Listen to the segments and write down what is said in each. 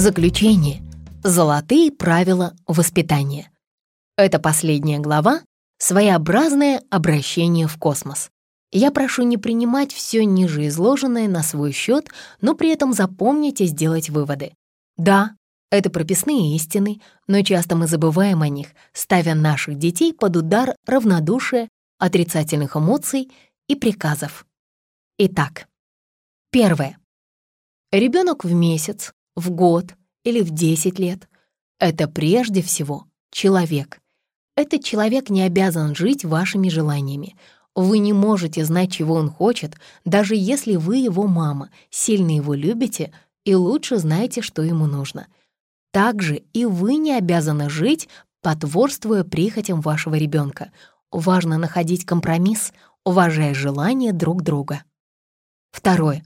Заключение. Золотые правила воспитания. Это последняя глава — своеобразное обращение в космос. Я прошу не принимать все ниже изложенное на свой счет, но при этом запомнить и сделать выводы. Да, это прописные истины, но часто мы забываем о них, ставя наших детей под удар равнодушия, отрицательных эмоций и приказов. Итак, первое. Ребенок в месяц в год или в 10 лет. Это прежде всего человек. Этот человек не обязан жить вашими желаниями. Вы не можете знать, чего он хочет, даже если вы его мама, сильно его любите и лучше знаете, что ему нужно. Также и вы не обязаны жить, потворствуя прихотям вашего ребенка. Важно находить компромисс, уважая желания друг друга. Второе.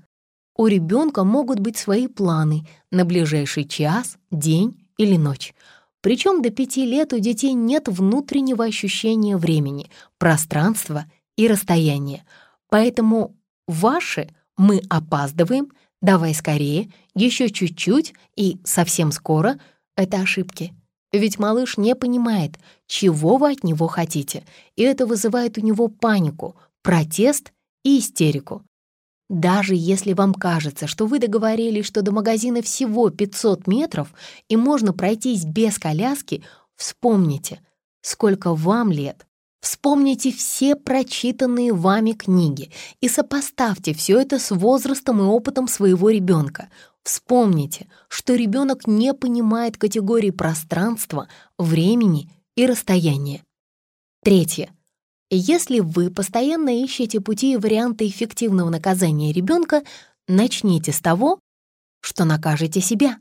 У ребенка могут быть свои планы на ближайший час, день или ночь. Причем до пяти лет у детей нет внутреннего ощущения времени, пространства и расстояния. Поэтому ваши «мы опаздываем», «давай скорее», «еще чуть-чуть» и «совсем скоро» — это ошибки. Ведь малыш не понимает, чего вы от него хотите, и это вызывает у него панику, протест и истерику. Даже если вам кажется, что вы договорились, что до магазина всего 500 метров и можно пройтись без коляски, вспомните, сколько вам лет. Вспомните все прочитанные вами книги и сопоставьте все это с возрастом и опытом своего ребенка. Вспомните, что ребенок не понимает категории пространства, времени и расстояния. Третье. Если вы постоянно ищете пути и варианты эффективного наказания ребенка, начните с того, что накажете себя.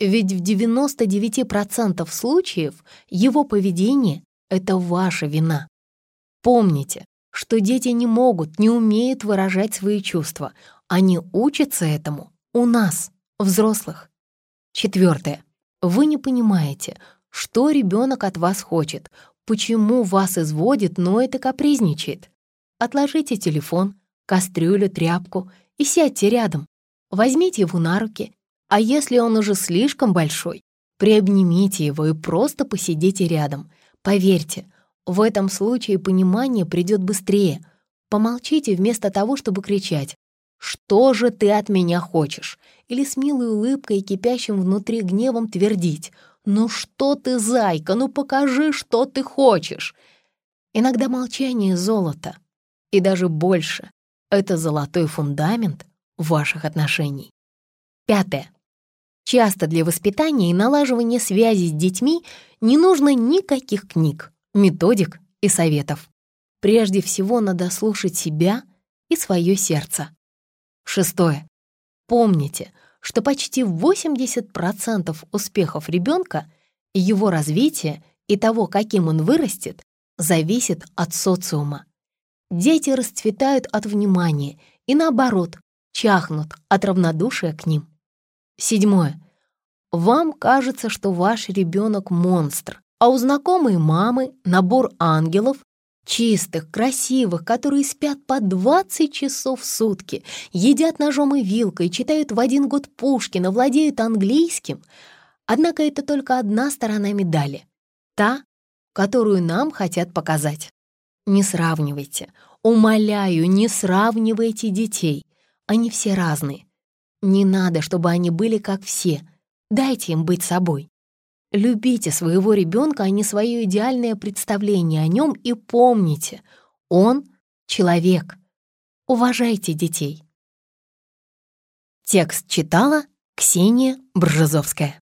Ведь в 99% случаев его поведение — это ваша вина. Помните, что дети не могут, не умеют выражать свои чувства. Они учатся этому у нас, взрослых. Четвертое. Вы не понимаете, что ребенок от вас хочет, Почему вас изводит, ноет и капризничает? Отложите телефон, кастрюлю, тряпку и сядьте рядом. Возьмите его на руки, а если он уже слишком большой, приобнимите его и просто посидите рядом. Поверьте, в этом случае понимание придет быстрее. Помолчите вместо того, чтобы кричать «Что же ты от меня хочешь?» или с милой улыбкой и кипящим внутри гневом твердить «Ну что ты, зайка, ну покажи, что ты хочешь!» Иногда молчание — золото, и даже больше — это золотой фундамент ваших отношений. Пятое. Часто для воспитания и налаживания связи с детьми не нужно никаких книг, методик и советов. Прежде всего надо слушать себя и свое сердце. Шестое. Помните, что почти 80% успехов ребенка, его развития и того, каким он вырастет, зависит от социума. Дети расцветают от внимания и, наоборот, чахнут от равнодушия к ним. Седьмое. Вам кажется, что ваш ребенок монстр, а у знакомой мамы набор ангелов Чистых, красивых, которые спят по 20 часов в сутки, едят ножом и вилкой, читают в один год Пушкина, владеют английским. Однако это только одна сторона медали. Та, которую нам хотят показать. Не сравнивайте. Умоляю, не сравнивайте детей. Они все разные. Не надо, чтобы они были как все. Дайте им быть собой. Любите своего ребенка, а не свое идеальное представление о нем и помните, он — человек. Уважайте детей. Текст читала Ксения Бржезовская.